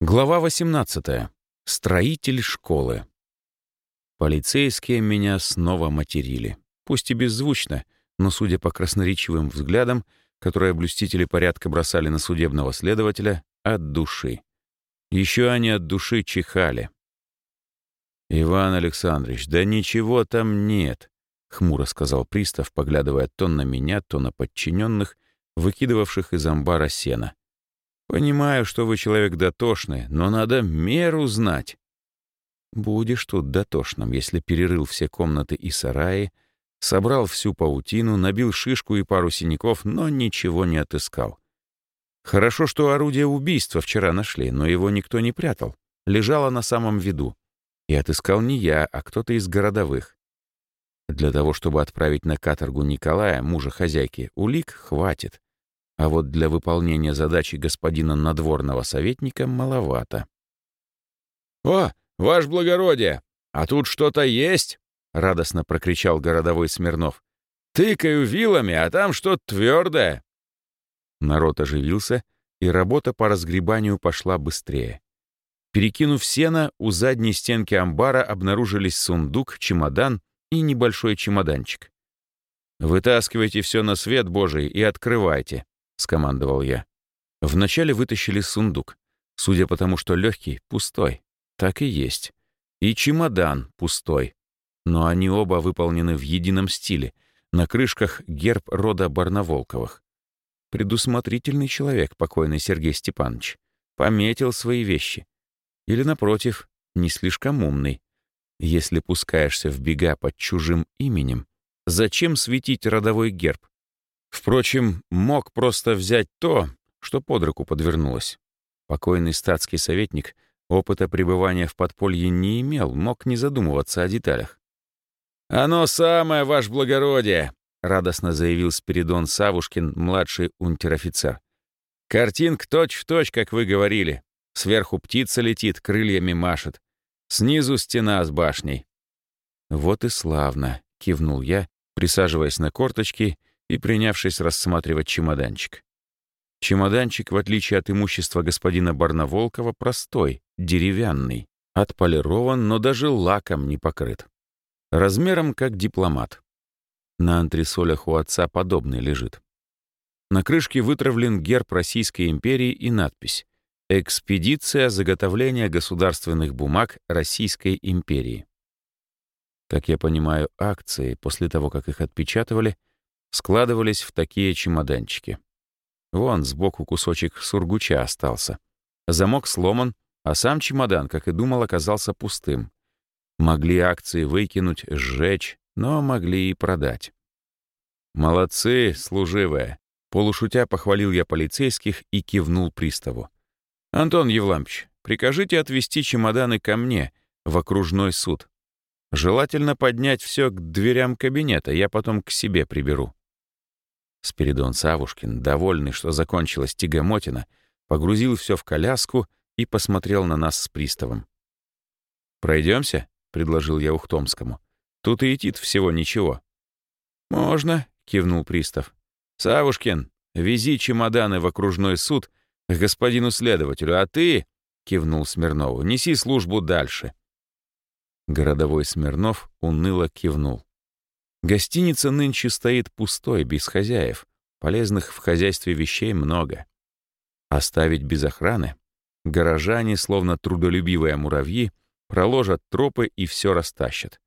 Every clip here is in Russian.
Глава 18. Строитель школы. Полицейские меня снова материли. Пусть и беззвучно, но, судя по красноречивым взглядам, которые блюстители порядка бросали на судебного следователя, от души. Еще они от души чихали. «Иван Александрович, да ничего там нет», — хмуро сказал пристав, поглядывая то на меня, то на подчиненных, выкидывавших из амбара сена. Понимаю, что вы человек дотошный, но надо меру знать. Будешь тут дотошным, если перерыл все комнаты и сараи, собрал всю паутину, набил шишку и пару синяков, но ничего не отыскал. Хорошо, что орудие убийства вчера нашли, но его никто не прятал. Лежало на самом виду. И отыскал не я, а кто-то из городовых. Для того, чтобы отправить на каторгу Николая, мужа хозяйки, улик хватит. А вот для выполнения задачи господина надворного советника маловато. «О, ваше благородие! А тут что-то есть?» — радостно прокричал городовой Смирнов. «Тыкаю вилами, а там что-то твердое!» Народ оживился, и работа по разгребанию пошла быстрее. Перекинув сено, у задней стенки амбара обнаружились сундук, чемодан и небольшой чемоданчик. «Вытаскивайте все на свет Божий и открывайте», — скомандовал я. Вначале вытащили сундук. Судя по тому, что легкий, пустой. Так и есть. И чемодан пустой. Но они оба выполнены в едином стиле. На крышках герб рода Барнаволковых. Предусмотрительный человек, покойный Сергей Степанович. Пометил свои вещи. Или, напротив, не слишком умный. Если пускаешься в бега под чужим именем, зачем светить родовой герб? Впрочем, мог просто взять то, что под руку подвернулось. Покойный статский советник опыта пребывания в подполье не имел, мог не задумываться о деталях. «Оно самое, ваше благородие!» — радостно заявил Спиридон Савушкин, младший унтер-офицер. «Картинка точь-в-точь, как вы говорили. Сверху птица летит, крыльями машет. Снизу стена с башней». «Вот и славно», — кивнул я, присаживаясь на корточки и принявшись рассматривать чемоданчик. Чемоданчик, в отличие от имущества господина Барнаволкова, простой, деревянный, отполирован, но даже лаком не покрыт. Размером как дипломат. На антресолях у отца подобный лежит. На крышке вытравлен герб Российской империи и надпись «Экспедиция заготовления государственных бумаг Российской империи». Как я понимаю, акции, после того, как их отпечатывали, складывались в такие чемоданчики. Вон сбоку кусочек сургуча остался. Замок сломан, а сам чемодан, как и думал, оказался пустым. Могли акции выкинуть, сжечь, но могли и продать. «Молодцы, служивые!» Полушутя похвалил я полицейских и кивнул приставу. «Антон Евлампич, прикажите отвезти чемоданы ко мне, в окружной суд. Желательно поднять все к дверям кабинета, я потом к себе приберу». Спиридон Савушкин, довольный, что закончилась тягомотина, погрузил все в коляску и посмотрел на нас с приставом. Пройдемся, предложил я Ухтомскому. «Тут и идти всего ничего». «Можно», — кивнул пристав. «Савушкин, вези чемоданы в окружной суд к господину следователю, а ты...» — кивнул Смирнову. «Неси службу дальше». Городовой Смирнов уныло кивнул. Гостиница нынче стоит пустой, без хозяев. Полезных в хозяйстве вещей много. Оставить без охраны? Горожане, словно трудолюбивые муравьи, проложат тропы и все растащат.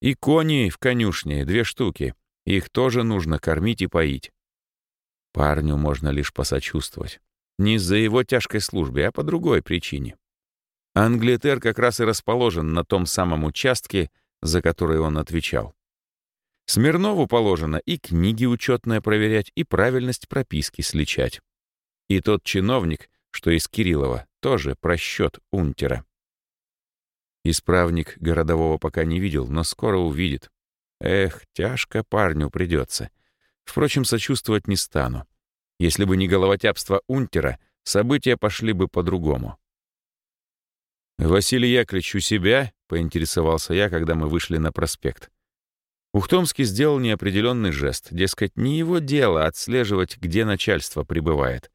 И кони в конюшне, две штуки. Их тоже нужно кормить и поить. Парню можно лишь посочувствовать. Не из-за его тяжкой службы, а по другой причине. Англитер как раз и расположен на том самом участке, за который он отвечал. Смирнову положено и книги учетные проверять, и правильность прописки сличать. И тот чиновник, что из Кириллова, тоже просчет унтера. Исправник городового пока не видел, но скоро увидит. Эх, тяжко парню придется. Впрочем, сочувствовать не стану. Если бы не головотяпство унтера, события пошли бы по-другому. «Василий Яковлевич у себя?» — поинтересовался я, когда мы вышли на проспект. Ухтомский сделал неопределенный жест, дескать, не его дело отслеживать, где начальство пребывает,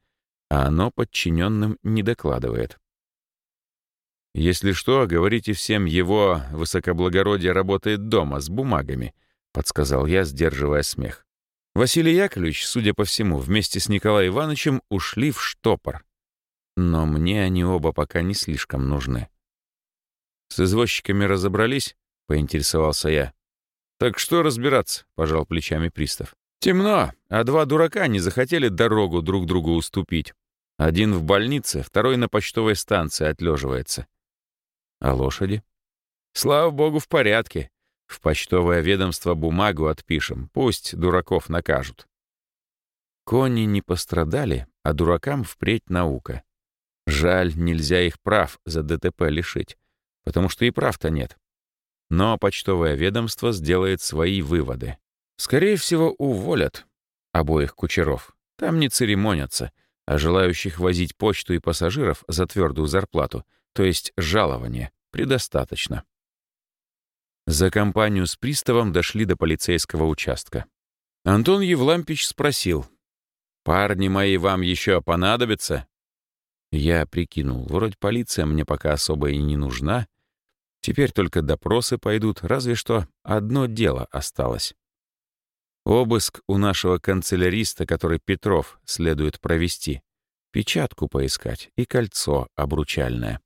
а оно подчиненным не докладывает. Если что, говорите всем, его высокоблагородие работает дома с бумагами, подсказал я, сдерживая смех. Василий Яковлевич, судя по всему, вместе с Николаем Ивановичем ушли в штопор. Но мне они оба пока не слишком нужны. «С извозчиками разобрались?» — поинтересовался я. «Так что разбираться?» — пожал плечами пристав. «Темно, а два дурака не захотели дорогу друг другу уступить. Один в больнице, второй на почтовой станции отлеживается. А лошади? Слава богу, в порядке. В почтовое ведомство бумагу отпишем, пусть дураков накажут. Кони не пострадали, а дуракам впредь наука. Жаль, нельзя их прав за ДТП лишить, потому что и прав-то нет. Но почтовое ведомство сделает свои выводы. Скорее всего, уволят обоих кучеров. Там не церемонятся, а желающих возить почту и пассажиров за твердую зарплату, то есть жалование, предостаточно. За компанию с приставом дошли до полицейского участка. Антон Евлампич спросил, «Парни мои вам еще понадобятся?» Я прикинул, вроде полиция мне пока особо и не нужна. Теперь только допросы пойдут, разве что одно дело осталось. Обыск у нашего канцеляриста, который Петров, следует провести. Печатку поискать и кольцо обручальное.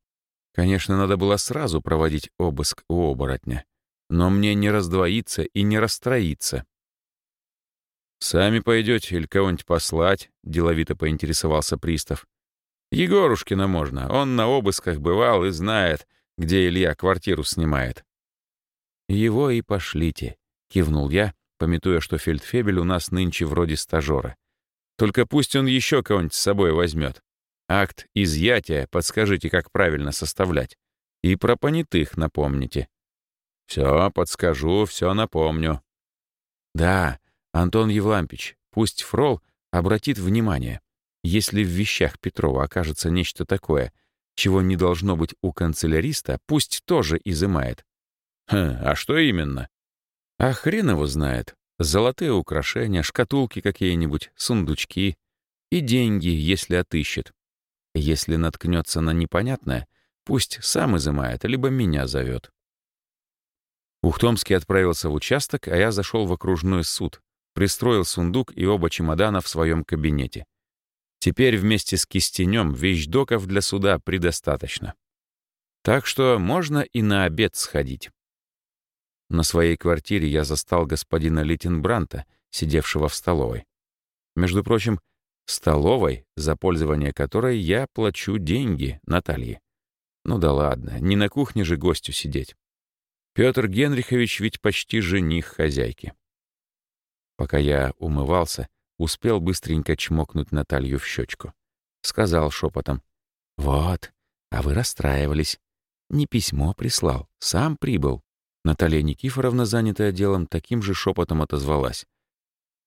Конечно, надо было сразу проводить обыск у оборотня. Но мне не раздвоиться и не расстроиться. «Сами пойдете или кого-нибудь послать?» — деловито поинтересовался пристав. Егорушкина можно. Он на обысках бывал и знает, где Илья квартиру снимает. Его и пошлите, кивнул я, пометуя, что фельдфебель у нас нынче вроде стажера. Только пусть он еще кого-нибудь с собой возьмет. Акт изъятия подскажите, как правильно составлять. И про понятых напомните. Все, подскажу, все напомню. Да, Антон Евлампич, пусть Фрол обратит внимание. Если в вещах Петрова окажется нечто такое, чего не должно быть у канцеляриста, пусть тоже изымает. Хм, а что именно? А хрен его знает. Золотые украшения, шкатулки какие-нибудь, сундучки. И деньги, если отыщет. Если наткнется на непонятное, пусть сам изымает, либо меня зовет. Ухтомский отправился в участок, а я зашел в окружной суд, пристроил сундук и оба чемодана в своем кабинете. Теперь вместе с кистенем вещдоков для суда предостаточно. Так что можно и на обед сходить. На своей квартире я застал господина Литенбранта, сидевшего в столовой. Между прочим, столовой, за пользование которой я плачу деньги Наталье. Ну да ладно, не на кухне же гостю сидеть. Петр Генрихович ведь почти жених хозяйки. Пока я умывался, Успел быстренько чмокнуть Наталью в щечку. Сказал шепотом. «Вот, а вы расстраивались. Не письмо прислал, сам прибыл». Наталья Никифоровна, занятая делом, таким же шепотом отозвалась.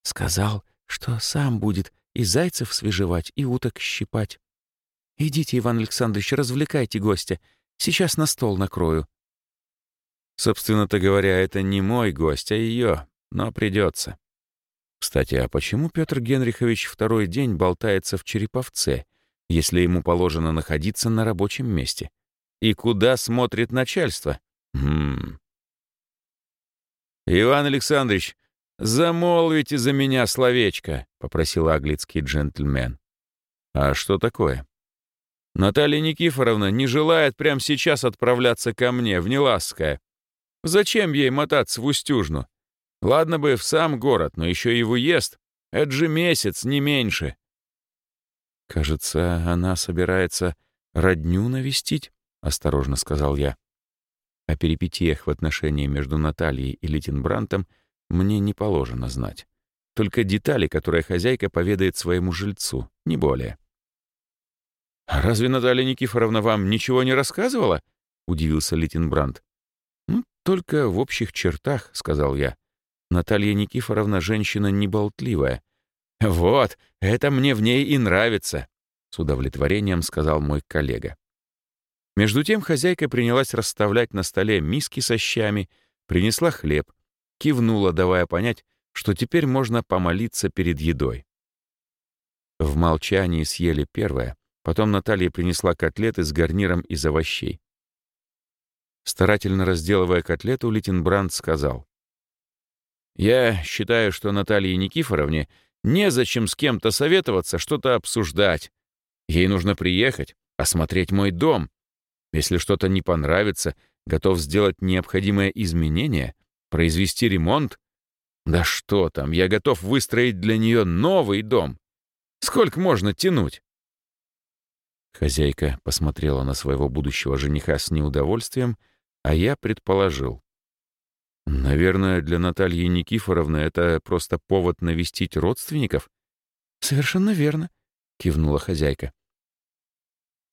«Сказал, что сам будет и зайцев свежевать, и уток щипать. Идите, Иван Александрович, развлекайте гостя. Сейчас на стол накрою». Собственно-то говоря, это не мой гость, а ее, но придется. Кстати, а почему Петр Генрихович второй день болтается в Череповце, если ему положено находиться на рабочем месте? И куда смотрит начальство? Хм. «Иван Александрович, замолвите за меня словечко», — попросил аглицкий джентльмен. «А что такое?» «Наталья Никифоровна не желает прямо сейчас отправляться ко мне, в Неласское. Зачем ей мотаться в Устюжну? Ладно бы в сам город, но еще и в уезд. Это же месяц, не меньше. «Кажется, она собирается родню навестить», — осторожно сказал я. О перипетиях в отношении между Натальей и Литенбрантом мне не положено знать. Только детали, которые хозяйка поведает своему жильцу, не более. «А разве Наталья Никифоровна вам ничего не рассказывала?» — удивился Литенбрант. «Ну, только в общих чертах», — сказал я. Наталья Никифоровна женщина неболтливая. «Вот, это мне в ней и нравится», — с удовлетворением сказал мой коллега. Между тем хозяйка принялась расставлять на столе миски со щами, принесла хлеб, кивнула, давая понять, что теперь можно помолиться перед едой. В молчании съели первое, потом Наталья принесла котлеты с гарниром из овощей. Старательно разделывая котлету, Литенбранд сказал. «Я считаю, что Наталье Никифоровне незачем с кем-то советоваться, что-то обсуждать. Ей нужно приехать, осмотреть мой дом. Если что-то не понравится, готов сделать необходимое изменение, произвести ремонт. Да что там, я готов выстроить для нее новый дом. Сколько можно тянуть?» Хозяйка посмотрела на своего будущего жениха с неудовольствием, а я предположил. Наверное, для Натальи Никифоровны это просто повод навестить родственников? Совершенно верно, кивнула хозяйка.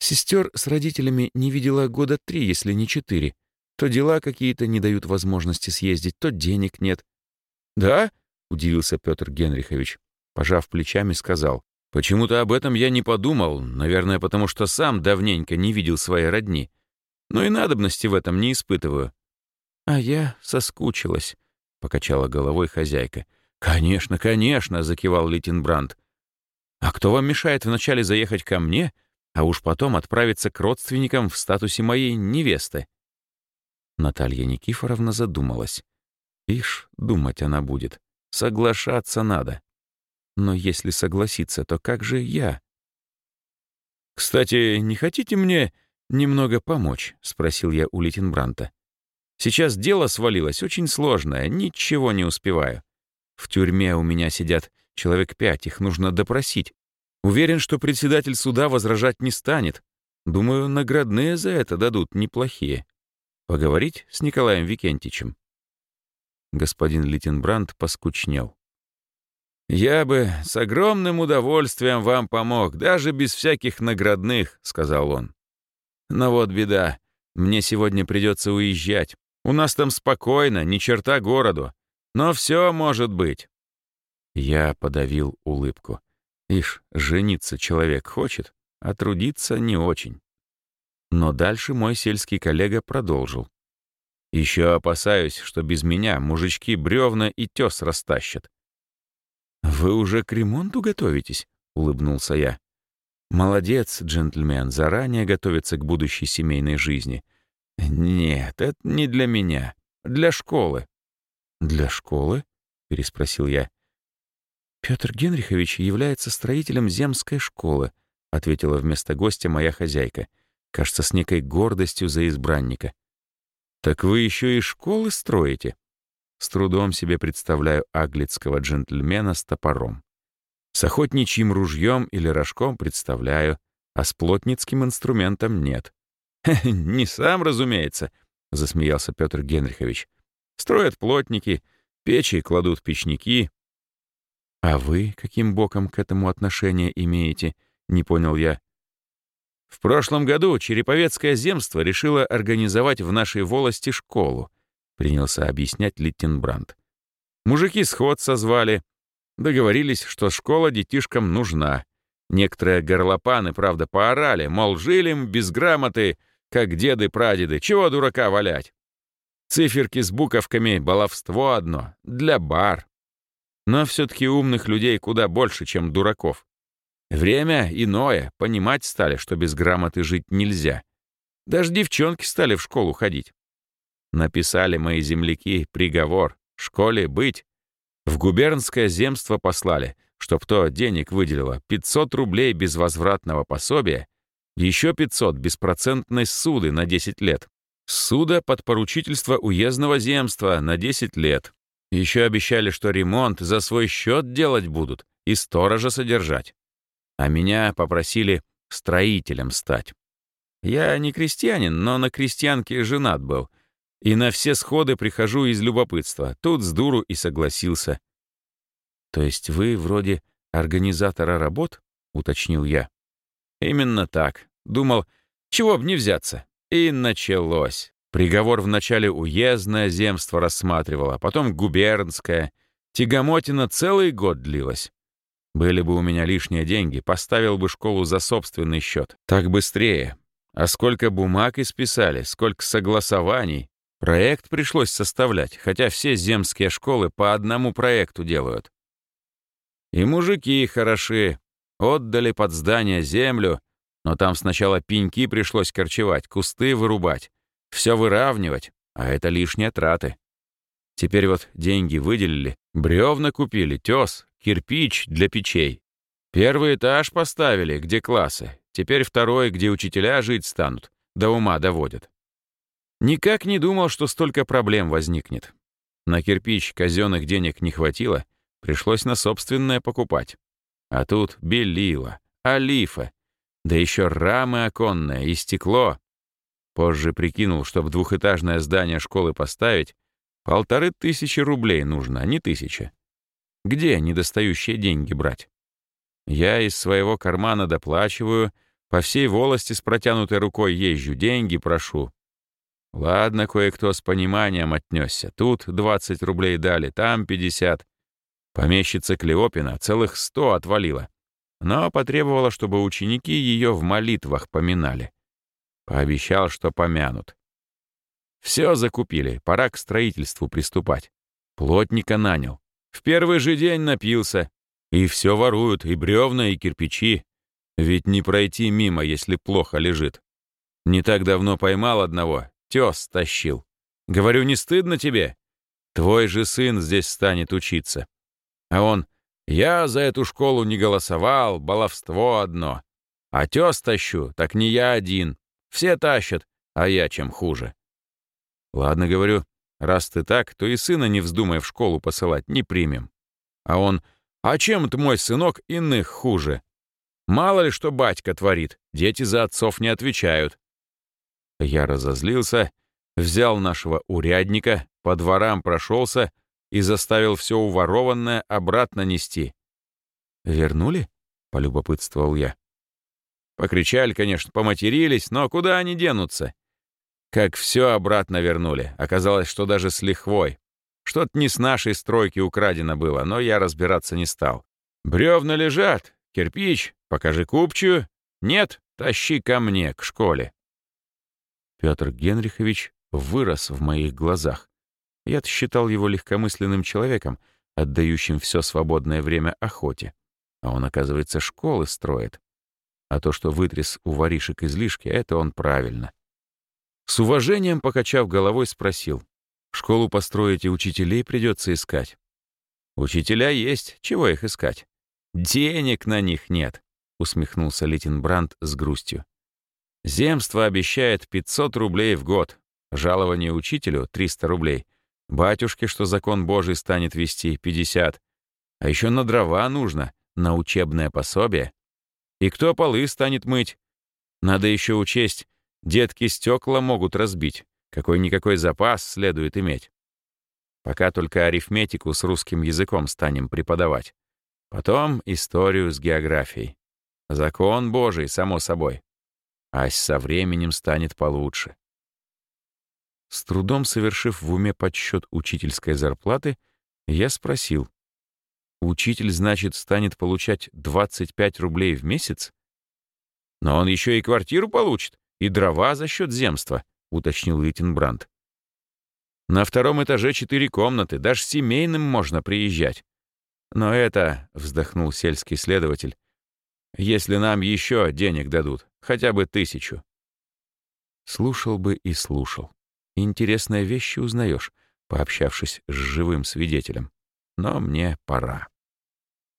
Сестер с родителями не видела года три, если не четыре. То дела какие-то не дают возможности съездить, то денег нет. «Да?» — удивился Петр Генрихович. Пожав плечами, сказал. «Почему-то об этом я не подумал, наверное, потому что сам давненько не видел своей родни. Но и надобности в этом не испытываю. «А я соскучилась», — покачала головой хозяйка. «Конечно, конечно», — закивал Литенбранд. «А кто вам мешает вначале заехать ко мне, а уж потом отправиться к родственникам в статусе моей невесты?» Наталья Никифоровна задумалась. Ишь, думать она будет. Соглашаться надо. Но если согласиться, то как же я? «Кстати, не хотите мне немного помочь?» — спросил я у Литенбранта. Сейчас дело свалилось очень сложное, ничего не успеваю. В тюрьме у меня сидят человек пять, их нужно допросить. Уверен, что председатель суда возражать не станет. Думаю, наградные за это дадут неплохие. Поговорить с Николаем Викентичем. Господин Литенбранд поскучнел. «Я бы с огромным удовольствием вам помог, даже без всяких наградных», — сказал он. «Но вот беда. Мне сегодня придется уезжать. У нас там спокойно, ни черта городу. Но все может быть». Я подавил улыбку. Ишь, жениться человек хочет, а трудиться не очень. Но дальше мой сельский коллега продолжил. Еще опасаюсь, что без меня мужички бревна и тес растащат. «Вы уже к ремонту готовитесь?» — улыбнулся я. «Молодец, джентльмен, заранее готовится к будущей семейной жизни. «Нет, это не для меня. Для школы». «Для школы?» — переспросил я. «Петр Генрихович является строителем земской школы», — ответила вместо гостя моя хозяйка, кажется, с некой гордостью за избранника. «Так вы еще и школы строите?» С трудом себе представляю аглицкого джентльмена с топором. С охотничьим ружьем или рожком представляю, а с плотницким инструментом нет. «Не сам, разумеется», — засмеялся Петр Генрихович. «Строят плотники, печи кладут печники». «А вы каким боком к этому отношение имеете?» — не понял я. В прошлом году Череповецкое земство решило организовать в нашей волости школу, принялся объяснять Литтенбранд. Мужики сход созвали, договорились, что школа детишкам нужна. Некоторые горлопаны, правда, поорали, мол, жили без грамоты, как деды-прадеды, чего дурака валять? Циферки с буковками — баловство одно, для бар. Но все-таки умных людей куда больше, чем дураков. Время иное, понимать стали, что без грамоты жить нельзя. Даже девчонки стали в школу ходить. Написали мои земляки приговор школе быть. В губернское земство послали, чтоб то денег выделило 500 рублей безвозвратного пособия еще 500 беспроцентной суды на 10 лет. Суда под поручительство уездного земства на 10 лет. Еще обещали, что ремонт за свой счет делать будут и сторожа содержать. А меня попросили строителем стать. Я не крестьянин, но на крестьянке женат был. И на все сходы прихожу из любопытства. Тут с дуру и согласился. То есть вы вроде организатора работ? Уточнил я. Именно так. Думал, чего б не взяться. И началось. Приговор вначале уездное земство рассматривало, потом губернское. Тягомотина целый год длилась. Были бы у меня лишние деньги, поставил бы школу за собственный счет. Так быстрее. А сколько бумаг исписали, сколько согласований. Проект пришлось составлять, хотя все земские школы по одному проекту делают. И мужики хороши. Отдали под здание землю, но там сначала пеньки пришлось корчевать, кусты вырубать. Все выравнивать, а это лишние траты. Теперь вот деньги выделили, бревна купили, тес, кирпич для печей. Первый этаж поставили, где классы. Теперь второй, где учителя жить станут, до ума доводят. Никак не думал, что столько проблем возникнет. На кирпич казенных денег не хватило, пришлось на собственное покупать. А тут белила, олифа, да еще рамы оконные и стекло. Позже прикинул, чтобы двухэтажное здание школы поставить, полторы тысячи рублей нужно, а не тысяча. Где недостающие деньги брать? Я из своего кармана доплачиваю, по всей волости с протянутой рукой езжу, деньги прошу. Ладно, кое-кто с пониманием отнесся. Тут 20 рублей дали, там 50. Помещица Клеопина целых 100 отвалила. Но потребовала, чтобы ученики ее в молитвах поминали. Пообещал, что помянут. Все закупили, пора к строительству приступать. Плотника нанял. В первый же день напился. И все воруют, и бревна, и кирпичи. Ведь не пройти мимо, если плохо лежит. Не так давно поймал одного, тес тащил. Говорю, не стыдно тебе? Твой же сын здесь станет учиться. А он, я за эту школу не голосовал, баловство одно. А тес тащу, так не я один. Все тащат, а я чем хуже. Ладно, говорю, раз ты так, то и сына не вздумай в школу посылать, не примем. А он, а чем ты, мой сынок, иных хуже? Мало ли что батька творит, дети за отцов не отвечают. Я разозлился, взял нашего урядника, по дворам прошелся и заставил все уворованное обратно нести. «Вернули?» — полюбопытствовал я. Покричали, конечно, поматерились, но куда они денутся? Как все обратно вернули. Оказалось, что даже с лихвой. Что-то не с нашей стройки украдено было, но я разбираться не стал. Бревна лежат, кирпич, покажи купчую. Нет, тащи ко мне, к школе. Петр Генрихович вырос в моих глазах. Я-то считал его легкомысленным человеком, отдающим все свободное время охоте. А он, оказывается, школы строит. А то, что вытряс у воришек излишки, это он правильно. С уважением, покачав головой, спросил. «Школу построить и учителей придется искать». «Учителя есть, чего их искать?» «Денег на них нет», — усмехнулся Литенбранд с грустью. Земство обещает 500 рублей в год, жалование учителю — 300 рублей, батюшке, что закон Божий станет вести, 50, а еще на дрова нужно, на учебное пособие. И кто полы станет мыть? Надо еще учесть, детки стекла могут разбить, какой-никакой запас следует иметь. Пока только арифметику с русским языком станем преподавать. Потом историю с географией. Закон Божий, само собой. Ась со временем станет получше. С трудом совершив в уме подсчет учительской зарплаты, я спросил. «Учитель, значит, станет получать 25 рублей в месяц?» «Но он еще и квартиру получит, и дрова за счет земства», — уточнил Литенбранд. «На втором этаже четыре комнаты, даже семейным можно приезжать». «Но это», — вздохнул сельский следователь, «если нам еще денег дадут, Хотя бы тысячу. Слушал бы и слушал. Интересные вещи узнаешь, пообщавшись с живым свидетелем. Но мне пора.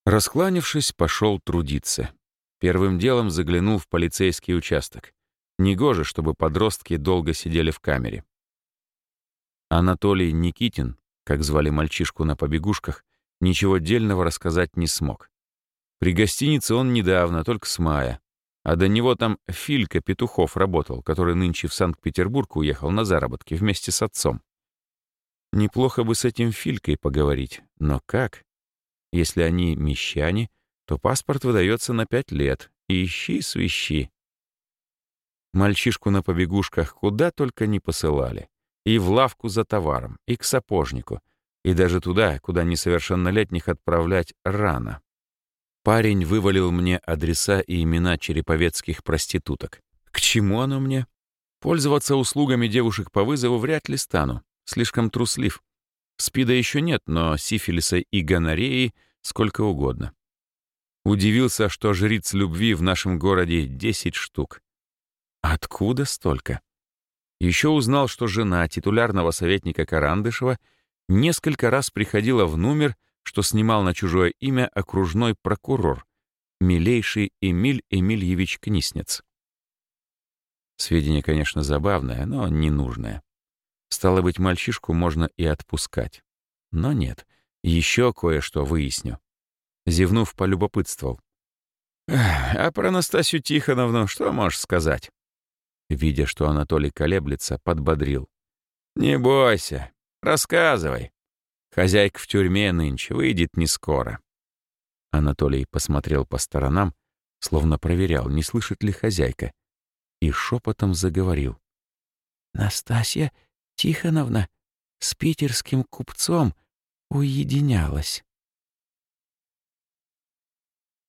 Раскланившись, пошел трудиться. Первым делом заглянул в полицейский участок. Негоже, чтобы подростки долго сидели в камере. Анатолий Никитин, как звали мальчишку на побегушках, ничего дельного рассказать не смог. При гостинице он недавно, только с мая. А до него там Филька Петухов работал, который нынче в Санкт-Петербург уехал на заработки вместе с отцом. Неплохо бы с этим Филькой поговорить, но как? Если они мещане, то паспорт выдается на пять лет, ищи свищи. Мальчишку на побегушках куда только не посылали. И в лавку за товаром, и к сапожнику, и даже туда, куда несовершеннолетних отправлять рано. Парень вывалил мне адреса и имена череповецких проституток. К чему оно мне? Пользоваться услугами девушек по вызову вряд ли стану. Слишком труслив. Спида еще нет, но сифилиса и гонореи сколько угодно. Удивился, что жриц любви в нашем городе 10 штук. Откуда столько? Еще узнал, что жена титулярного советника Карандышева несколько раз приходила в номер, что снимал на чужое имя окружной прокурор, милейший Эмиль Эмильевич Книснец. Сведение, конечно, забавное, но ненужное. Стало быть, мальчишку можно и отпускать. Но нет, еще кое-что выясню. Зевнув, полюбопытствовал. «А про Настасью Тихоновну что можешь сказать?» Видя, что Анатолий колеблется, подбодрил. «Не бойся, рассказывай. Хозяйка в тюрьме нынче выйдет не скоро». Анатолий посмотрел по сторонам, словно проверял, не слышит ли хозяйка, и шепотом заговорил. «Настасья Тихоновна с питерским купцом уединялась».